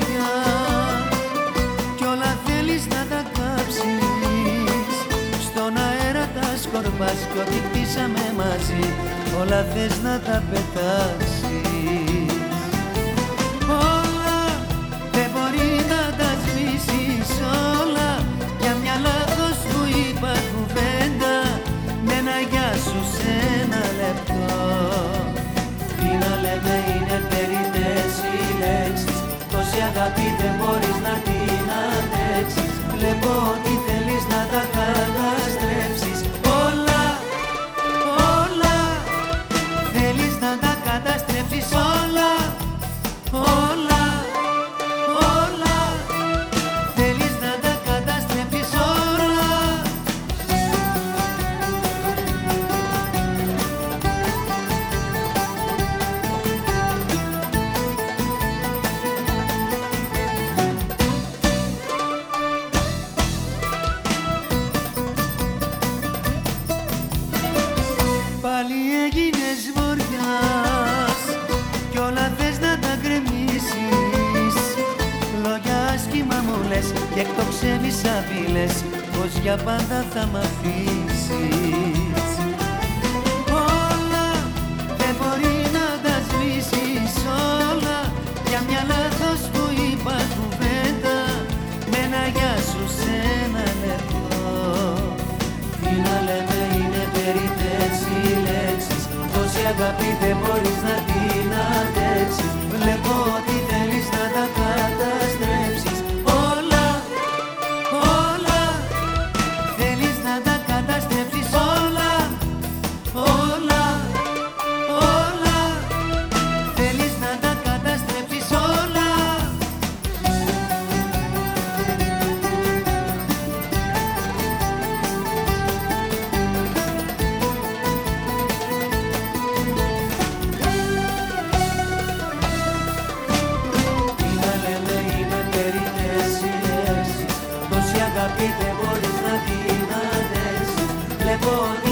άναψες φωτιά κι όλα θέλεις να τα κάψεις. Στον αέρα τα σκορπάς κι ό,τι κτίσαμε μαζί. Όλα θες να τα πετάξεις αγάπη δεν μπορείς να την αντέξεις. Βλέπω ότι θέλεις να τα Και εκτοξεύεις απειλές Πως για πάντα θα μ' αφήσεις. Όλα δεν μπορεί να τα σβήσεις όλα Για μια λάθος που είπα κουβέντα Με ένα γεια σου σε ένα λεπτό. Τι να λέμε είναι περιττές οι λέξεις Τόση αγάπη δεν μπορείς να την αντέξεις. Βλέπω είτε μπορείς να την αντέσεις